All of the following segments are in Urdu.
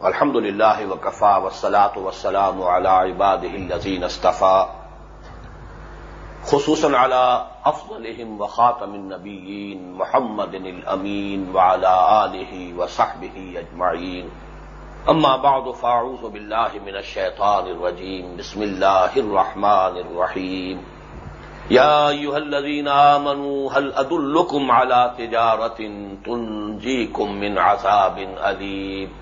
الحمد لله وكفى والصلاة والسلام على عباده الذين اصطفى خصوصا على أفضلهم وخاتم النبيين محمد الأمين وعلى آله وصحبه أجمعين أما بعد فأعوذ بالله من الشيطان الرجيم بسم الله الرحمن الرحيم يا أيها الذين آمنوا هل أدلكم على تجارة تنجيكم من عذاب أليم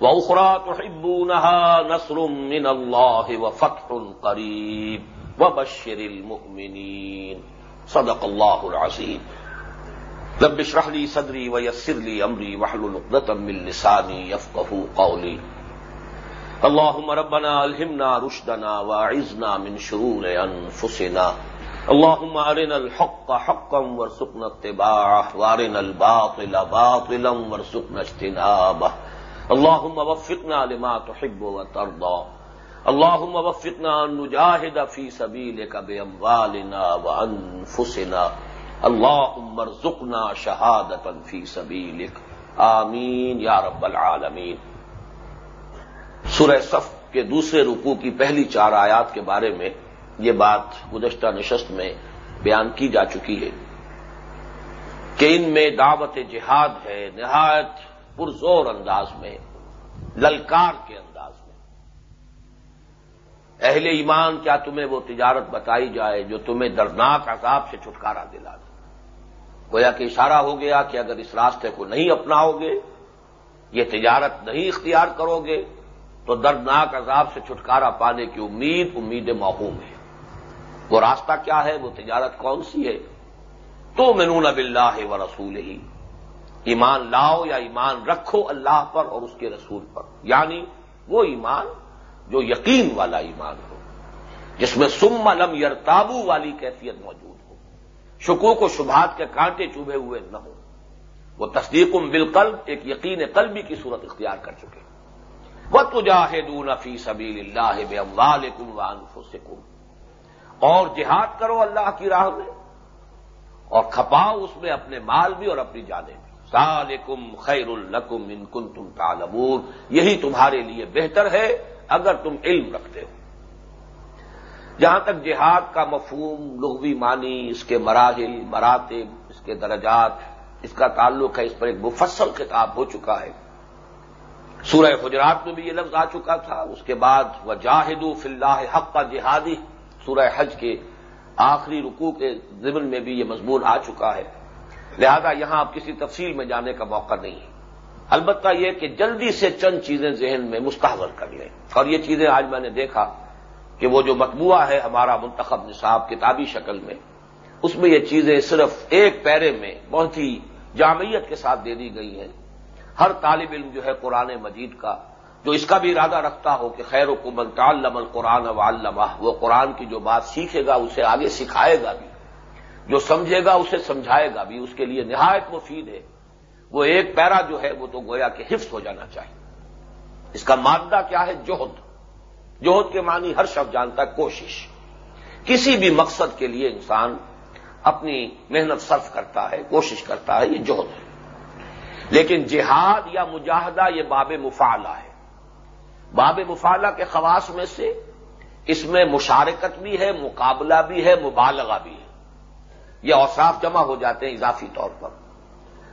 وأخرى تحبونها نصر من الله وفتح قريب وبشر المؤمنين. صدق الله العظيم رب اشرح لي صدري ويسر لي أمري واحلل عقدة من لساني يفقهوا قولي. اللهم ربنا ألهمنا رشدنا وأعذنا من شرور أنفسنا. اللهم أرنا الحق حقا وارزقنا اتباعه، وأرنا الباطل باطلا وارزقنا اجتنابه. اللهم وفقنا لما تحب وترضى اللهم وفقنا ان نجاهد في سبيلك باموالنا وانفسنا. اللهم ارزقنا شهادة في سبيلك آمین یا رب العالمین. سورہ صف کے دوسرے رکوع کی پہلی چار آیات کے بارے میں یہ بات گزشتہ نشست میں بیان کی جا چکی ہے کہ ان میں دعوت جہاد ہے، نہایت پرزور انداز میں، للکار کے انداز میں۔ اہل ایمان، کیا تمہیں وہ تجارت بتائی جائے جو تمہیں دردناک عذاب سے چھٹکارا دلا دے؟ گویا کہ اشارہ ہو گیا کہ اگر اس راستے کو نہیں اپناؤ گے، یہ تجارت نہیں اختیار کرو گے، تو دردناک عذاب سے چھٹکارا پانے کی امید امید موہوم ہے۔ وہ راستہ کیا ہے؟ وہ تجارت کون سی ہے؟ تو منون اب اللہ و رسول ہی ایمان لاؤ یا ایمان رکھو اللہ پر اور اس کے رسول پر۔ یعنی وہ ایمان جو یقین والا ایمان ہو، جس میں سم لم یرتابو والی کیفیت موجود ہو۔ شکوک و شبہات کے کانٹے چوبے ہوئے نہ ہو وہ تصدیق بالقلب، ایک یقین قلبی کی صورت اختیار کر چکے۔ وہ تجاہدون فی سبیل اللہ بے اموالکم وانفسکم۔ اور جہاد کرو اللہ کی راہ میں، اور کھپاؤ اس میں اپنے مال بھی اور اپنی جانیں بھی۔ سالکم خیر القم ان کن تم تالمور یہی تمہارے لیے بہتر ہے اگر تم علم رکھتے ہو۔ جہاں تک جہاد کا مفہوم، لغوی معنی، اس کے مراحل، مراتب، اس کے درجات، اس کا تعلق ہے، اس پر ایک مفصل خطاب ہو چکا ہے۔ سورہ حجرات میں بھی یہ لفظ آ چکا تھا، اس کے بعد وہ جاہد فلاح حق کا جہادی، سورہ حج کے آخری رکوع کے ضمن میں بھی یہ مضمون آ چکا ہے۔ لہذا یہاں آپ کسی تفصیل میں جانے کا موقع نہیں ہے۔ البتہ یہ کہ جلدی سے چند چیزیں ذہن میں مستحور کر لیں۔ اور یہ چیزیں آج میں نے دیکھا کہ وہ جو مطبوعہ ہے ہمارا منتخب نصاب کتابی شکل میں، اس میں یہ چیزیں صرف ایک پیرے میں بہت ہی جامعیت کے ساتھ دے دی گئی ہیں۔ ہر طالب علم جو ہے قرآن مجید کا، جو اس کا بھی ارادہ رکھتا ہو کہ خیر حکومت تعلم القرآن و وہ قرآن کی جو بات سیکھے گا، اسے آگے سکھائے گا بھی۔ جو سمجھے گا اسے سمجھائے گا بھی، اس کے لیے نہایت مفید ہے۔ وہ ایک پیرا جو ہے، وہ تو گویا کہ حفظ ہو جانا چاہیے۔ اس کا مادہ کیا ہے؟ جوہد جوہد کے معنی ہر شخص جانتا ہے، کوشش۔ کسی بھی مقصد کے لیے انسان اپنی محنت صرف کرتا ہے، کوشش کرتا ہے، یہ جوہد ہے۔ لیکن جہاد یا مجاہدہ یہ باب مفالہ ہے۔ باب مفالہ کے خواص میں سے اس میں مشارکت بھی ہے، مقابلہ بھی ہے، مبالغہ بھی ہے۔ یہ اوصاف جمع ہو جاتے ہیں اضافی طور پر۔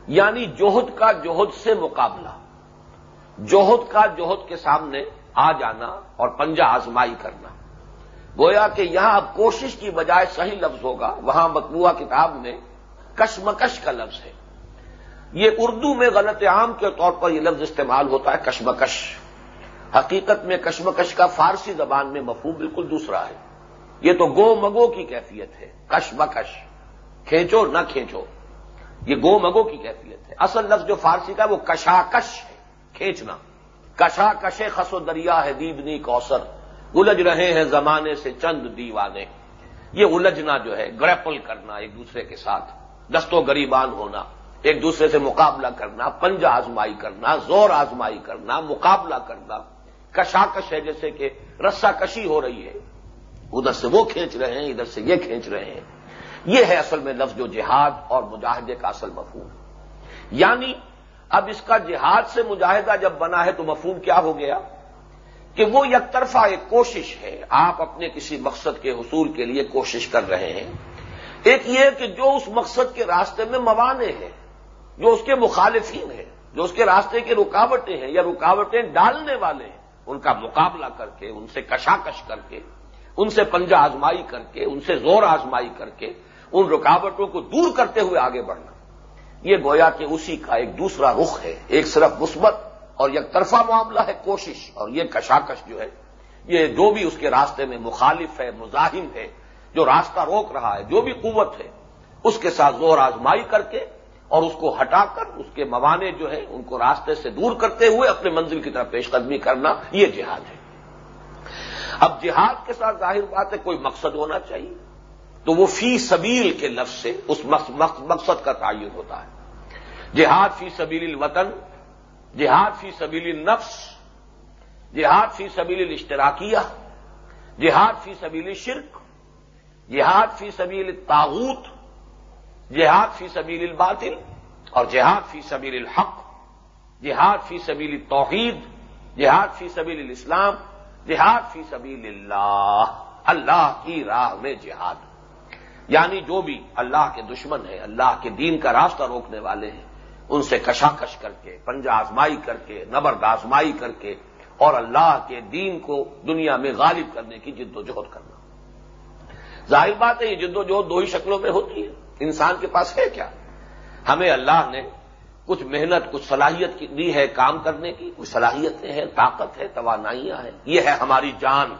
یعنی جوہد کا جوہد سے مقابلہ۔ جوہد کا جوہد کے سامنے آ جانا اور پنجہ آزمائی کرنا۔ گویا کہ یہاں اب کوشش کی بجائے صحیح لفظ ہوگا۔ وہاں مطبوعہ کتاب میں کشمکش کا لفظ ہے۔ یہ اردو میں غلط عام کے طور پر یہ لفظ استعمال ہوتا ہے، کشمکش۔ حقیقت میں کشمکش کا فارسی زبان میں مفہوم بالکل دوسرا ہے۔ یہ تو گو مگو کی کیفیت ہے، کشمکش۔ کھینچو نہ کھینچو۔ یہ گو مگو کی کیفیت ہے۔ اصل لفظ جو فارسی کا وہ کشاکش ہے۔ کھینچنا۔ کشا کشے خس و دریا ہے دیدنی کوسر الجھ رہے ہیں زمانے سے چند دیوانے۔ یہ الجھنا جو ہے، گریپل کرنا ایک دوسرے کے ساتھ۔ دستوں گریبان ہونا، ایک دوسرے سے مقابلہ کرنا پنج آزمائی کرنا، زور آزمائی کرنا، مقابلہ کرنا۔ کشاکش ہے جیسے کہ رسا کشی ہو رہی ہے۔ ادھر سے وہ کھینچ رہے ہیں، ادھر سے یہ کھینچ رہے ہیں۔ یہ ہے اصل میں لفظ و جہاد اور مجاہدے کا اصل مفہوم یعنی اب اس کا جہاد سے مجاہدہ جب بنا ہے تو مفہوم کیا ہو گیا کہ وہ یک طرفہ ایک کوشش ہے آپ اپنے کسی مقصد کے حصول کے لیے کوشش کر رہے ہیں ایک یہ کہ جو اس مقصد کے راستے میں موانے ہیں جو اس کے مخالفین ہیں جو اس کے راستے کی رکاوٹیں ہیں یا رکاوٹیں ڈالنے والے ہیں، ان کا مقابلہ کر کے، ان سے کشاکش کر کے، ان سے پنجہ آزمائی کر کے، ان سے زور آزمائی کر کے ان رکاوٹوں کو دور کرتے ہوئے آگے بڑھنا۔ یہ گویا کہ اسی کا ایک دوسرا رخ ہے، ایک صرف مثبت اور یک طرفہ معاملہ ہے، کوشش۔ اور یہ کشاکش جو ہے، یہ جو بھی اس کے راستے میں مخالف ہے، مزاحم ہے، جو راستہ روک رہا ہے، جو بھی قوت ہے، اس کے ساتھ زور آزمائی کر کے اور اس کو ہٹا کر اس کے موانے جو ہے ان کو راستے سے دور کرتے ہوئے اپنے منزل کی طرف پیش قدمی کرنا، یہ جہاد ہے۔ اب جہاد کے ساتھ ظاہر بات ہے، کوئی مقصد ہونا چاہیے۔ تو وہ فی سبیل کے لفظ سے اس مقصد کا تعین ہوتا ہے جہاد فی سبیل الوطن جہاد فی سبیل النفس جہاد فی سبیل الاشتراکیہ جہاد فی سبیل شرک جہاد فی سبیل تاغوت جہاد فی سبیل الباطل اور جہاد فی سبیل الحق جہاد فی سبیل توحید جہاد فی سبیل الاسلام جہاد فی سبیل اللہ اللہ کی راہ میں جہاد یعنی جو بھی اللہ کے دشمن ہیں، اللہ کے دین کا راستہ روکنے والے ہیں، ان سے کشاکش کر کے، پنجہ آزمائی کر کے، نبرد آزمائی کر کے، اور اللہ کے دین کو دنیا میں غالب کرنے کی جد و جہد کرنا۔ ظاہر بات ہے، یہ جد و جہد دو ہی شکلوں میں ہوتی ہے۔ انسان کے پاس ہے کیا؟ ہمیں اللہ نے کچھ محنت، کچھ صلاحیت دی ہے کام کرنے کی۔ کچھ صلاحیتیں ہیں، طاقت ہے، توانائیاں ہیں۔ یہ ہے ہماری جان۔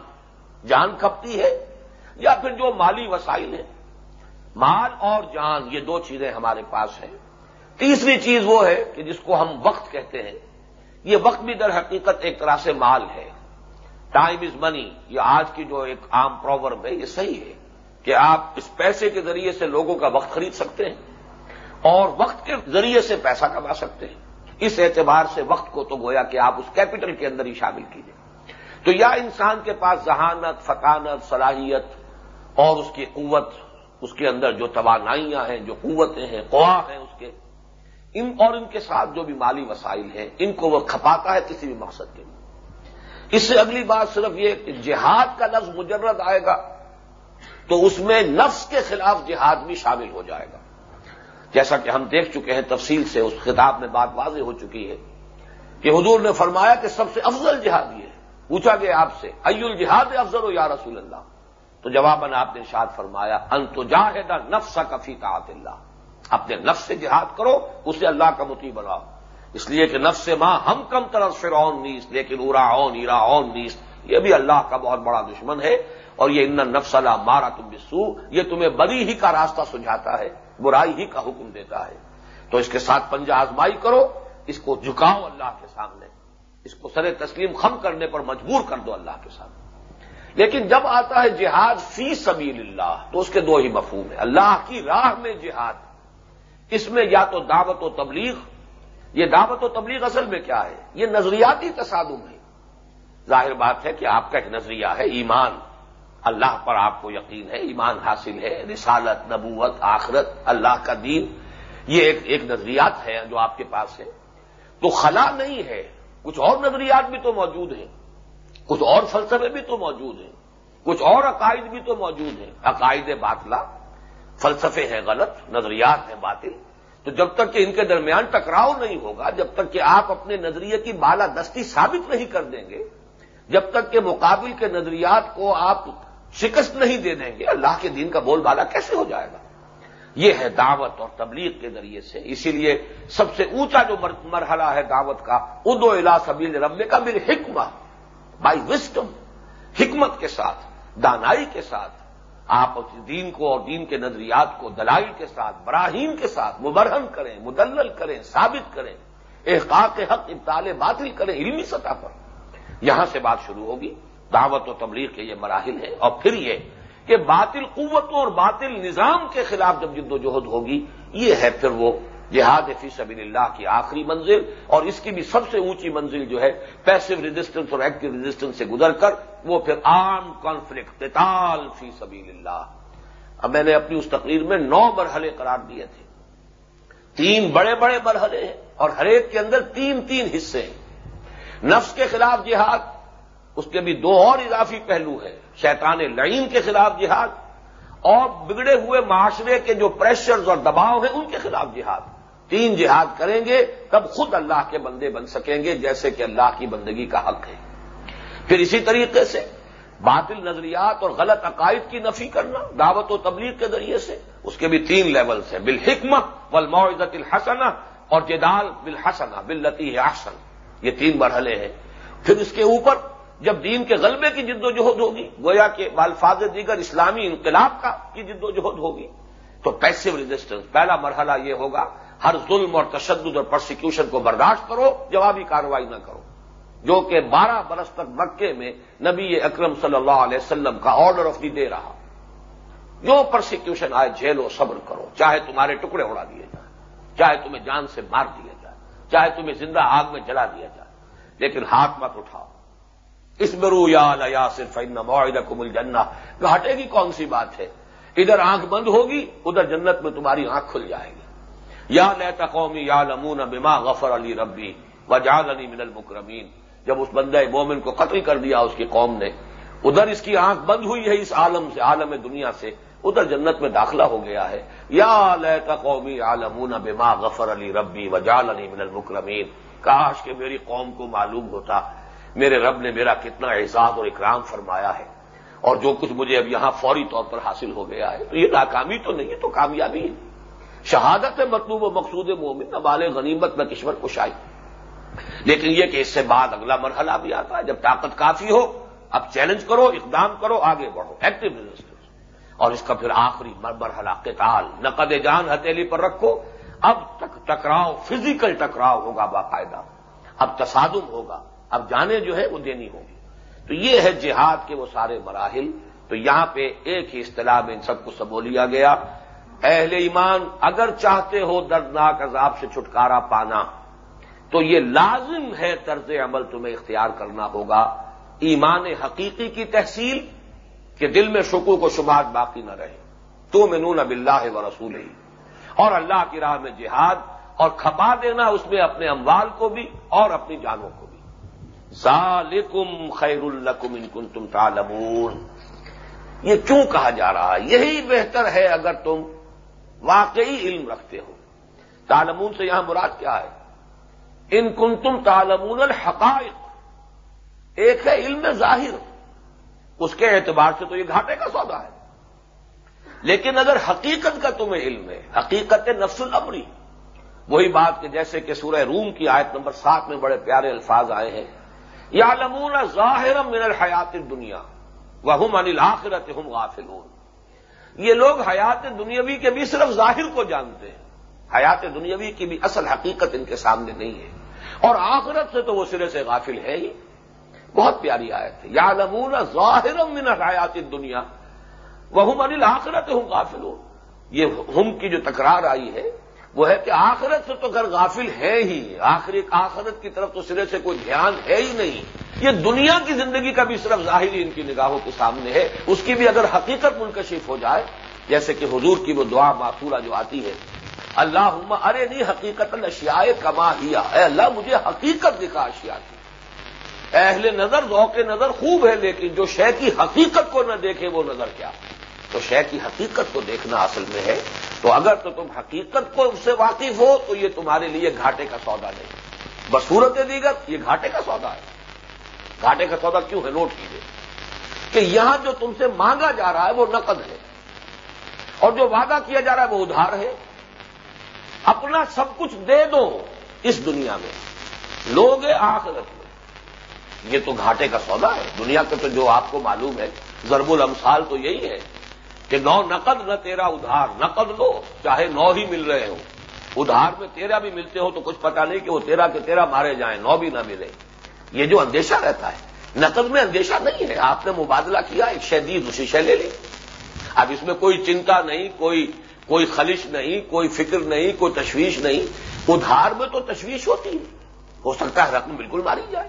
جان کھپتی ہے، یا پھر جو مالی وسائل ہیں۔ مال اور جان، یہ دو چیزیں ہمارے پاس ہیں۔ تیسری چیز وہ ہے کہ جس کو ہم وقت کہتے ہیں، یہ وقت بھی در حقیقت ایک طرح سے مال ہے۔ ٹائم از منی یہ آج کی جو ایک عام پروورب ہے، یہ صحیح ہے کہ آپ اس پیسے کے ذریعے سے لوگوں کا وقت خرید سکتے ہیں اور وقت کے ذریعے سے پیسہ کما سکتے ہیں۔ اس اعتبار سے وقت کو تو گویا کہ آپ اس کیپٹل کے اندر ہی شامل کیجیے تو یا انسان کے پاس ذہانت فقانت صلاحیت اور اس کی قوت اس کے اندر جو توانائیاں ہیں، جو قوتیں ہیں قوا ہیں اس کے، ان اور ان کے ساتھ جو بھی مالی وسائل ہیں، ان کو وہ کھپاتا ہے کسی بھی مقصد کے لیے۔ اس سے اگلی بات صرف یہ کہ جہاد کا لفظ مجرد آئے گا تو اس میں نفس کے خلاف جہاد بھی شامل ہو جائے گا۔ جیسا کہ ہم دیکھ چکے ہیں تفصیل سے، اس خطاب میں بات واضح ہو چکی ہے کہ حضور نے فرمایا کہ سب سے افضل جہاد یہ ہے۔ پوچھا گیا آپ سے ای الجہاد افضل ہو یا رسول اللہ؟ تو جواباً آپ نے شاد فرمایا انت جاہد نفس کفی کا اللہ۔ اپنے نفس سے جہاد کرو، اسے اللہ کا متی بناؤ۔ اس لیے کہ نفس سے ماں ہم کم طرف فرعون نیس لیکن ارا اون ایرا اون نیس یہ بھی اللہ کا بہت بڑا دشمن ہے۔ اور یہ ان نفس اللہ مارا تم بسو یہ تمہیں بری ہی کا راستہ سجھاتا ہے، برائی ہی کا حکم دیتا ہے۔ تو اس کے ساتھ پنجہ آزمائی کرو، اس کو جھکاؤ اللہ کے سامنے۔ اس کو سر تسلیم خم کرنے پر مجبور کر دو اللہ کے سامنے۔ لیکن جب آتا ہے جہاد فی سبیل اللہ، تو اس کے دو ہی مفہوم ہے اللہ کی راہ میں جہاد، اس میں یا تو دعوت و تبلیغ، یہ دعوت و تبلیغ اصل میں کیا ہے؟ یہ نظریاتی تصادم ہے۔ ظاہر بات ہے کہ آپ کا ایک نظریہ ہے، ایمان۔ اللہ پر آپ کو یقین ہے، ایمان حاصل ہے، رسالت، نبوت، آخرت، اللہ کا دین۔ یہ ایک ایک نظریات ہے جو آپ کے پاس ہے تو خلا نہیں ہے، کچھ اور نظریات بھی تو موجود ہیں۔ کچھ اور فلسفے بھی تو موجود ہیں، کچھ اور عقائد بھی تو موجود ہیں۔ عقائد باطلا، فلسفے ہیں غلط، نظریات ہیں باطل۔ تو جب تک کہ ان کے درمیان ٹکراؤ نہیں ہوگا، جب تک کہ آپ اپنے نظریے کی بالا دستی ثابت نہیں کر دیں گے، جب تک کہ مقابل کے نظریات کو آپ شکست نہیں دے دیں گے، اللہ کے دین کا بول بالا کیسے ہو جائے گا؟ یہ ہے دعوت اور تبلیغ کے ذریعے سے۔ اسی لیے سب سے اونچا جو مرحلہ ہے دعوت کا ادو الا سبیل رب کا میرے حکمہ بائی وسٹم، حکمت کے ساتھ، دانائی کے ساتھ، آپ دین کو اور دین کے نظریات کو دلائل کے ساتھ، براہین کے ساتھ مبرہن کریں، مدلل کریں، ثابت کریں، احقاق حق ابتال باطل کریں، علمی سطح پر۔ یہاں سے بات شروع ہوگی۔ دعوت و تبلیغ کے یہ مراحل ہیں۔ اور پھر یہ کہ باطل قوتوں اور باطل نظام کے خلاف جب جد و جہد ہوگی، یہ ہے پھر وہ جہاد فی سبیل اللہ کی آخری منزل اور اس کی بھی سب سے اونچی منزل جو ہے پیسو ریزسٹنس اور ایکٹیو ریزسٹنس سے گزر کر وہ پھر آرم کانفلکٹ قتال فی سبیل اللہ۔ اب میں نے اپنی اس تقریر میں نو مرحلے قرار دیے تھے۔ تین بڑے بڑے مرحلے ہیں اور ہر ایک کے اندر تین تین حصے ہیں۔ نفس کے خلاف جہاد، اس کے بھی دو اور اضافی پہلو ہیں۔ شیطان لعین کے خلاف جہاد اور بگڑے ہوئے معاشرے کے جو پریشرز اور دباؤ ہیں، ان کے خلاف جہاد۔ تین جہاد کریں گے، تب خود اللہ کے بندے بن سکیں گے جیسے کہ اللہ کی بندگی کا حق ہے۔ پھر اسی طریقے سے باطل نظریات اور غلط عقائد کی نفی کرنا، دعوت و تبلیغ کے ذریعے سے، اس کے بھی تین لیولس ہیں۔ بالحکمت والموعظت الحسنہ اور جدال بالحسنہ، باللتی احسن۔ یہ تین مرحلے ہیں۔ پھر اس کے اوپر جب دین کے غلبے کی جد و جہد ہوگی، گویا کہ بالفاظ دیگر اسلامی انقلاب کا کی جد و جہد ہوگی، تو پیسو ریزسٹنس پہلا مرحلہ یہ ہوگا ہر ظلم اور تشدد اور پرسیکیوشن کو برداشت کرو، جوابی کارروائی نہ کرو۔ جو کہ بارہ برس تک مکے میں نبی اکرم صلی اللہ علیہ وسلم کا آرڈر آف دی دے رہا۔ جو پرسیکیوشن آئے جیلو صبر کرو۔ چاہے تمہارے ٹکڑے اڑا دیے جائیں، چاہے تمہیں جان سے مار دیا جائے، چاہے تمہیں زندہ آگ میں جلا دیا جائے۔ لیکن ہاتھ مت اٹھاؤ۔ اس برو یا یا صرف معاہدہ کو مل گھاٹے کی کون سی بات ہے؟ ادھر آنکھ بند ہوگی، ادھر جنت میں تمہاری آنکھ کھل جائے گی۔ یا لیتا قومی یا لمون بما غفر علی ربی وجال علی من المکرمین۔ جب اس بندہ مومن کو قتل کر دیا اس کی قوم نے، ادھر اس کی آنکھ بند ہوئی ہے اس عالم سے، عالم دنیا سے، ادھر جنت میں داخلہ ہو گیا ہے۔ یا لیتا قومی عالمون بما غفر علی ربی وجال علی من المکرمین۔ کاش کہ میری قوم کو معلوم ہوتا، میرے رب نے میرا کتنا احساس اور اکرام فرمایا ہے۔ اور جو کچھ مجھے اب یہاں فوری طور پر حاصل ہو گیا ہے، تو یہ ناکامی تو نہیں ہے تو کامیابی ہے۔ شہادت مطلوب و مقصود مومن نہ غنیمت نہ کشور کشائی لیکن یہ کہ اس سے بعد اگلا مرحلہ بھی آتا ہے، جب طاقت کافی ہو، اب چیلنج کرو، اقدام کرو، آگے بڑھو ایکٹیو ریزسٹنس اور اس کا پھر آخری مرحلہ قتال، نقد جان ہتھیلی پر رکھو، اب تک ٹکراؤ فزیکل ٹکراؤ ہوگا باقاعدہ۔ اب تصادم ہوگا، اب جانے جو ہے وہ دینی ہوگی تو یہ ہے جہاد کے وہ سارے مراحل۔ تو یہاں پہ ایک ہی اصطلاح میں ان سب کو سبو لیا گیا۔ اہل ایمان اگر چاہتے ہو دردناک عذاب سے چھٹکارا پانا، تو یہ لازم ہے طرز عمل تمہیں اختیار کرنا ہوگا۔ ایمان حقیقی کی تحصیل کہ دل میں شکو کو شبہات باقی نہ رہے تو میں نون اب اللہ و رسول ہی اور اللہ کی راہ میں جہاد اور کھپا دینا اس میں اپنے اموال کو بھی اور اپنی جانوں کو بھی۔ ذالکم خیر الکم ان کن تم تالمون یہ کیوں کہا جا رہا ہے؟ یہی بہتر ہے اگر تم واقعی علم رکھتے ہو۔ تالمون سے یہاں مراد کیا ہے؟ ان کن تم تالمون الحقائق۔ ایک ہے علم ظاہر۔ اس کے اعتبار سے تو یہ گھاٹے کا سودا ہے۔ لیکن اگر حقیقت کا تمہیں علم ہے، حقیقت نفس العمری وہی بات کہ جیسے کہ سورہ روم کی آیت نمبر سات میں بڑے پیارے الفاظ آئے ہیں۔ یا لمون ظاہر من الحیات دنیا وہ ہم انل آخرت ہم غافلون۔ یہ لوگ حیات دنیاوی کے بھی صرف ظاہر کو جانتے ہیں۔ حیات دنیاوی کی بھی اصل حقیقت ان کے سامنے نہیں ہے۔ اور آخرت سے تو وہ سرے سے غافل ہے ہی۔ بہت پیاری آیت ہے۔ یا نمون ظاہر من حیات دنیا وہ انل آخرت ہوں غافل ہوں یہ ہم کی جو تکرار آئی ہے، وہ ہے کہ آخرت سے تو گھر غافل ہے ہی۔ آخرت کی طرف تو سرے سے کوئی دھیان ہے ہی نہیں۔ یہ دنیا کی زندگی کا بھی صرف ظاہری ان کی نگاہوں کے سامنے ہے، اس کی بھی اگر حقیقت منکشف ہو جائے، جیسے کہ حضور کی وہ دعا معصورہ جو آتی ہے اللہ ارے نہیں حقیقت اشیاء کما ہیا۔ اے اللہ، مجھے حقیقت دکھا اشیاء کی۔ اہل نظر ذوق نظر خوب ہے، لیکن جو شے کی حقیقت کو نہ دیکھے، وہ نظر کیا؟ تو شے کی حقیقت کو دیکھنا اصل میں ہے۔ تو اگر تو تم حقیقت کو اس سے واقف ہو، تو یہ تمہارے لیے گھاٹے کا سودا نہیں۔ بصورت دیگر، یہ گھاٹے کا سودا ہے۔ گھاٹے کا سودا کیوں ہے؟ نوٹ کیجیے کہ یہاں جو تم سے مانگا جا رہا ہے وہ نقد ہے۔ اور جو وعدہ کیا جا رہا ہے وہ ادھار ہے۔ اپنا سب کچھ دے دو اس دنیا میں۔ لوگ آخرت میں۔ یہ تو گھاٹے کا سودا ہے۔ دنیا کا تو جو آپ کو معلوم ہے، ضرب الامثال تو یہی ہے کہ نو نقد نہ تیرا ادھار، نقد لو چاہے نو ہی مل رہے ہوں۔ ادھار میں تیرہ بھی ملتے ہو تو کچھ پتا نہیں کہ وہ تیرہ کے تیرہ مارے جائیں، نو بھی نہ ملے۔ یہ جو اندیشہ رہتا ہے، نقد میں اندیشہ نہیں ہے۔ آپ نے مبادلہ کیا، ایک شہدید دوسری شہ لے لی۔ اب اس میں کوئی چنتا نہیں، کوئی کوئی خلش نہیں، کوئی فکر نہیں، کوئی تشویش نہیں۔ ادھار میں تو تشویش ہوتی ہے۔ ہو سکتا ہے رقم بالکل ماری جائے۔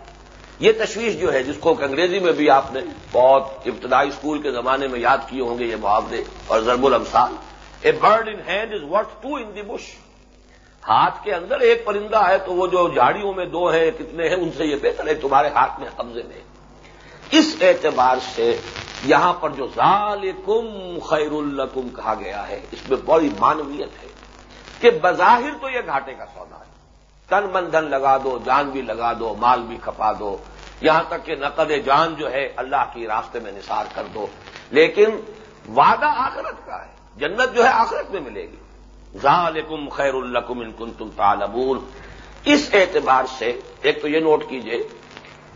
یہ تشویش جو ہے، جس کو انگریزی میں بھی آپ نے بہت ابتدائی اسکول کے زمانے میں یاد کیے ہوں گے، یہ معاوضے اور ضرب الامثال۔ A bird in hand is worth two in the bush ہاتھ کے اندر ایک پرندہ ہے تو وہ جو جھاڑیوں میں دو ہیں، کتنے ہیں، ان سے یہ بہتر ہے، تمہارے ہاتھ میں قبضے میں۔ اس اعتبار سے یہاں پر جو ذالکم خیر القم کہا گیا ہے، اس میں بڑی مانویت ہے کہ بظاہر تو یہ گھاٹے کا سودا ہے۔ تن من دھن لگا دو، جان بھی لگا دو، مال بھی کھپا دو۔ یہاں تک کہ نقد جان جو ہے، اللہ کی راستے میں نثار کر دو۔ لیکن وعدہ آخرت کا ہے، جنت جو ہے آخرت میں ملے گی۔ ذالکم خیر القم ان کن تم اس اعتبار سے ایک تو یہ نوٹ کیجیے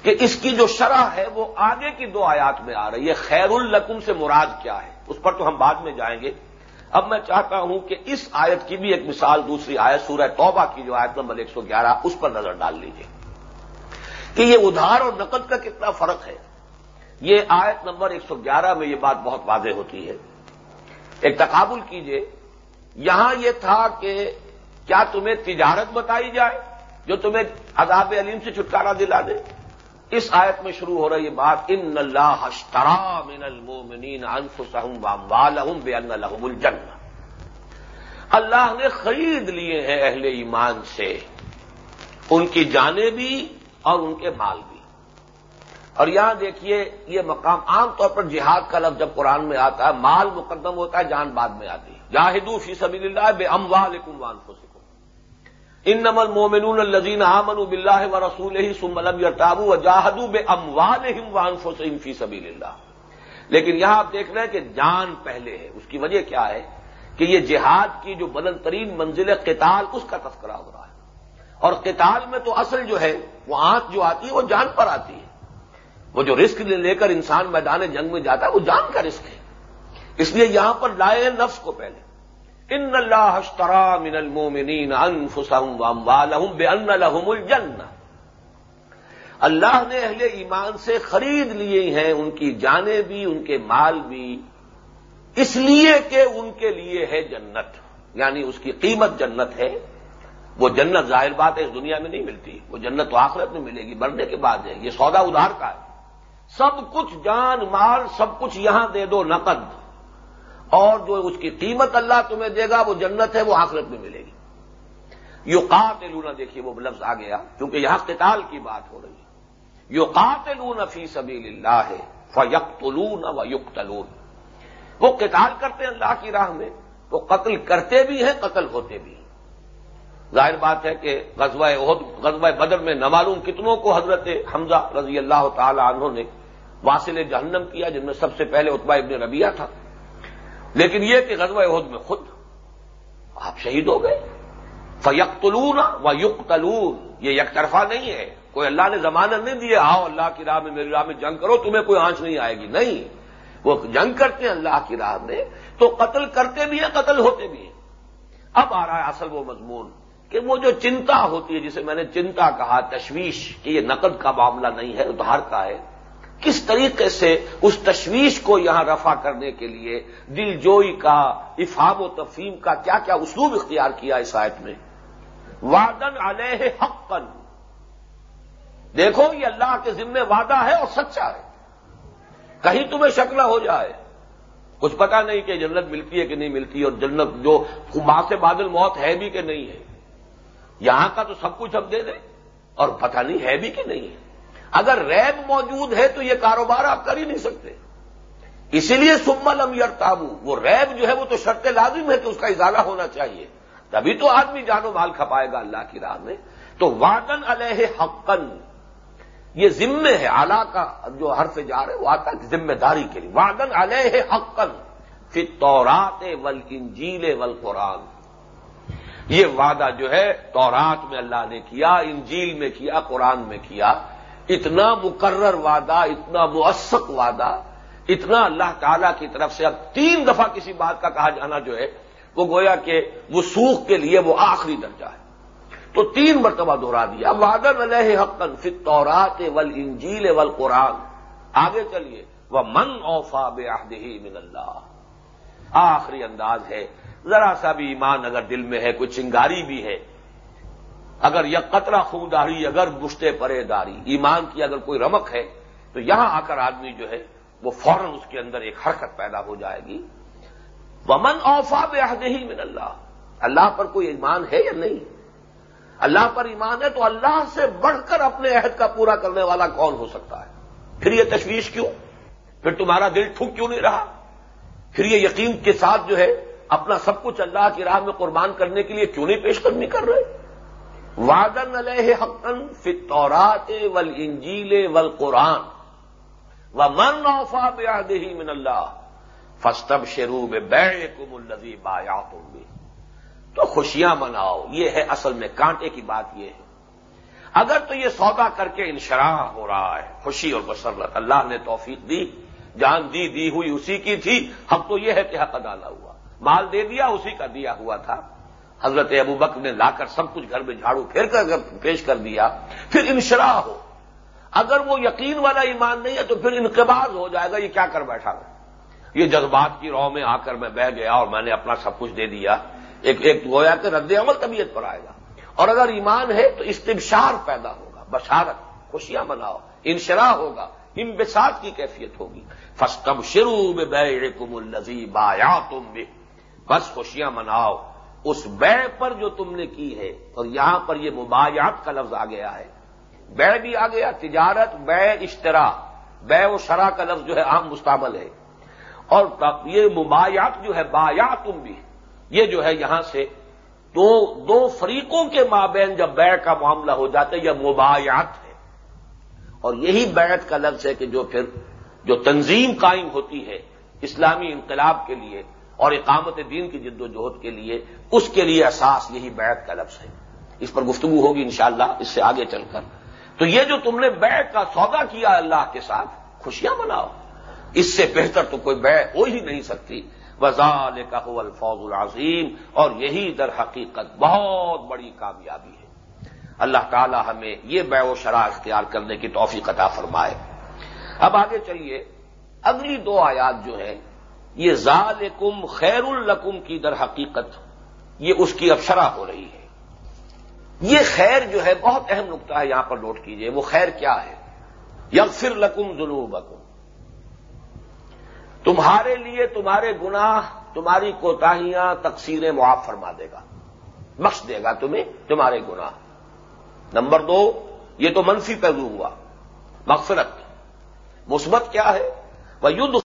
کہ اس کی جو شرح ہے وہ آگے کی دو آیات میں آ رہی ہے۔ خیر القم سے مراد کیا ہے؟ اس پر تو ہم بعد میں جائیں گے۔ اب میں چاہتا ہوں کہ اس آیت کی بھی ایک مثال دوسری آیت، سورہ توبہ کی جو آیت نمبر ایک سو گیارہ، اس پر نظر ڈال لیجیے کہ یہ ادھار اور نقد کا کتنا فرق ہے؟ یہ آیت نمبر ایک سو گیارہ میں یہ بات بہت واضح ہوتی ہے۔ ایک تقابل کیجیے۔ یہاں یہ تھا کہ کیا تمہیں تجارت بتائی جائے جو تمہیں عذاب علیم سے چھٹکارا دلا دے؟ اس آیت میں شروع ہو رہی ہے بات، ان اللہ اشترا من المومنین انفسہم واموالہم بے ان لہم الجنہ۔ اللہ نے خرید لیے ہیں اہل ایمان سے، ان کی جانیں بھی اور ان کے مال بھی۔ اور یہاں دیکھیے، یہ مقام عام طور پر جہاد کا لفظ جب قرآن میں آتا ہے، مال مقدم ہوتا ہے، جان بعد میں آتی ہے۔ جاہدو فی سبیل اللہ بے اموالکم وانفسکم ان نمل مومن الزین امن بلّہ و رسول ہی سملم تابو و جاہدو بے اموال وان فی سبیل اللہ. لیکن یہاں آپ دیکھ رہے ہیں کہ جان پہلے ہے. اس کی وجہ کیا ہے؟ کہ یہ جہاد کی جو بلند ترین منزل قتال، اس کا تذکرہ ہو رہا ہے. اور قتال میں تو اصل جو ہے، وہ آنکھ جو آتی ہے، وہ جان پر آتی ہے. وہ جو رسک لے کر انسان میدان جنگ میں جاتا ہے، وہ جان کا رسک ہے. اس لیے یہاں پر لائے نفس کو پہلے۔ ان اللہ اشترا من المومنین انفسهم واموالهم بان لهم الجنہ اللہ نے اہل ایمان سے خرید لیے ہیں، ان کی جانیں بھی، ان کے مال بھی۔ اس لیے کہ ان کے لیے ہے جنت یعنی اس کی قیمت جنت ہے۔ وہ جنت ظاہر بات ہے، اس دنیا میں نہیں ملتی۔ وہ جنت تو آخرت میں ملے گی، مرنے کے بعد ہے۔ یہ سودا ادھار کا ہے۔ سب کچھ جان، مال، سب کچھ یہاں دے دو، نقد۔ اور جو اس کی قیمت اللہ تمہیں دے گا، وہ جنت ہے، وہ آخرت میں ملے گی۔ یو قاتلون دیکھیے وہ لفظ آ گیا، کیونکہ یہاں قتال کی بات ہو رہی ہے۔ یو قاتلون فی سبیل اللہ ہے فیقتلون و یقتلون۔ وہ قتال کرتے ہیں اللہ کی راہ میں، وہ قتل کرتے بھی ہیں، قتل ہوتے بھی ہیں۔ ظاہر بات ہے کہ غزوہ عہد غزوہ بدر میں نمالوم کتنوں کو حضرت حمزہ رضی اللہ تعالی عنہ نے واصل جہنم کیا، جن میں سب سے پہلے اتبا ابن ربیہ تھا۔ لیکن یہ کہ غزوہ عہد میں خود آپ شہید ہو گئے۔ فیقتلون و یقتلون یہ یک طرفہ نہیں ہے۔ کوئی اللہ نے ضمانت نہیں دیے آؤ اللہ کی راہ میں، میری راہ میں جنگ کرو، تمہیں کوئی آنچ نہیں آئے گی۔ نہیں۔ وہ جنگ کرتے ہیں اللہ کی راہ میں، تو قتل کرتے بھی ہیں، قتل ہوتے بھی ہیں۔ اب آ رہا ہے اصل وہ مضمون کہ وہ جو چنتا ہوتی ہے، جسے میں نے چنتا کہا، تشویش، کہ یہ نقد کا معاملہ نہیں ہے ادھار کا ہے۔ کس طریقے سے اس تشویش کو یہاں رفع کرنے کے لیے دل جوئی کا، افہام و تفہیم کا کیا کیا اسلوب اختیار کیا اس آیت میں؟ وعدن علیہ حقن دیکھو، یہ اللہ کے ذمے وعدہ ہے اور سچا ہے۔ کہیں تمہیں شک نہ ہو جائے۔ کچھ پتا نہیں کہ جنت ملتی ہے کہ نہیں ملتی، اور جنت جو ماں سے بادل موت ہے بھی کہ نہیں ہے۔ یہاں کا تو سب کچھ اب دے دیں، اور پتہ نہیں ہے بھی کہ نہیں ہے۔ اگر ریب موجود ہے تو یہ کاروبار آپ کر ہی نہیں سکتے۔ اسی لیے سمل ام تابو وہ ریب جو ہے وہ تو شرط لازم ہے کہ اس کا اضالہ ہونا چاہیے۔ تبھی تو آدمی جانو مال کھپائے گا اللہ کی راہ میں۔ تو وادن علیہ حقن، یہ ذمے ہے، اعلی کا جو حرف جا رہے وہ آتا ہے ذمہ داری کے لیے۔ وادن علیہ حقن پھر تورات ول انجیل ول قرآن یہ وعدہ جو ہے، تورات میں اللہ نے کیا، انجیل میں کیا، قرآن میں کیا۔ اتنا مقرر وعدہ، اتنا موثق وعدہ، اتنا اللہ تعالی کی طرف سے اب تین دفعہ کسی بات کا کہا جانا جو ہے، وہ گویا کہ وہ سوکھ کے لیے وہ آخری درجہ ہے۔ تو تین مرتبہ دوہرا دیا۔ وادن علیہ حقن فت طورات ول انجیل ول قرآن آگے چلیے۔ وہ من اوفا بے من اللہ۔ آخری انداز ہے۔ ذرا سا بھی ایمان اگر دل میں ہے، کوئی چنگاری بھی ہے اگر یہ قطرہ خونداری اگر گشتے پرے داری ایمان کی اگر کوئی رمک ہے، تو یہاں آ کر آدمی جو ہے، وہ فوراً اس کے اندر ایک حرکت پیدا ہو جائے گی۔ ومن اوفا بے ہی من اللہ اللہ پر کوئی ایمان ہے یا نہیں؟ اللہ پر ایمان ہے تو اللہ سے بڑھ کر اپنے عہد کا پورا کرنے والا کون ہو سکتا ہے؟ پھر یہ تشویش کیوں؟ پھر تمہارا دل ٹھک کیوں نہیں رہا؟ پھر یہ یقین کے ساتھ جو ہے، اپنا سب کچھ اللہ کی راہ میں قربان کرنے کے لیے کیوں نہیں پیش قدمی کر رہے؟ وادن علیہ حقن فطورات ول انجیل ول قرآن و من اوفا بے من اللہ فستب شروع میں کم الزی بایا تو خوشیاں مناؤ، یہ ہے اصل میں کانٹے کی بات یہ ہے۔ اگر تو یہ سودا کر کے انشراح ہو رہا ہے، خوشی اور مسرت اللہ نے توفیق دی، جان دی دی ہوئی اسی کی تھی اب تو یہ ہے کہ حق ادا ہوا۔ مال دے دیا، اسی کا دیا ہوا تھا۔ حضرت ابو بک نے لا کر سب کچھ گھر میں جھاڑو پھیر کر پیش کر دیا، پھر انشراح ہو۔ اگر وہ یقین والا ایمان نہیں ہے تو پھر انقباز ہو جائے گا، یہ کیا کر بیٹھا یہ جذبات کی رو میں آ کر میں بہ گیا اور میں نے اپنا سب کچھ دے دیا۔ ایک ایک گویا کہ رد عمل طبیعت پر آئے گا۔ اور اگر ایمان ہے تو استبشار پیدا ہوگا، بشارت، خوشیاں مناؤ انشرا ہوگا امبسات کی کیفیت ہوگی۔ فسٹم شروع میں بے کم النزیب آیا تم بھی بس خوشیاں مناؤ۔ اس بے پر جو تم نے کی ہے، اور یہاں پر یہ مبایات کا لفظ آ گیا ہے۔ بے بھی آ گیا، تجارت، بے اشترا، بے و شرح کا لفظ جو ہے عام مستعمل ہے۔ اور یہ مبایات جو ہے بایا تم بھی، یہ جو ہے یہاں سے دو دو فریقوں کے مابین جب بیعت کا معاملہ ہو جاتا ہے، یہ مبایات ہے۔ اور یہی بیعت کا لفظ ہے کہ جو پھر جو تنظیم قائم ہوتی ہے اسلامی انقلاب کے لیے اور اقامت دین کی جد و جہد کے لیے اس کے لیے احساس یہی بیعت کا لفظ ہے۔ اس پر گفتگو ہوگی انشاءاللہ، اس سے آگے چل کر۔ تو یہ جو تم نے بیعت کا سودا کیا اللہ کے ساتھ، خوشیاں مناؤ۔ اس سے بہتر تو کوئی بیع ہو ہی نہیں سکتی۔ وزال کا الفوز العظیم اور یہی در حقیقت بہت بڑی کامیابی ہے۔ اللہ تعالی ہمیں یہ بے و شرح اختیار کرنے کی توفیق عطا فرمائے۔ اب آگے چلیے۔ اگلی دو آیات جو ہے یہ ذالکم خیر القم کی در حقیقت یہ اس کی اب شرح ہو رہی ہے۔ یہ خیر جو ہے بہت اہم نقطہ ہے، یہاں پر نوٹ کیجیے، وہ خیر کیا ہے؟ یغفر لکم ذنوبکم۔ تمہارے لیے تمہارے گناہ، تمہاری کوتاہیاں تقسیریں معاف فرما دے گا۔ بخش دے گا تمہیں تمہارے گناہ۔ نمبر دو، یہ تو منفی پہلو ہوا، مغفرت۔ مثبت کیا ہے؟ وہ یدھ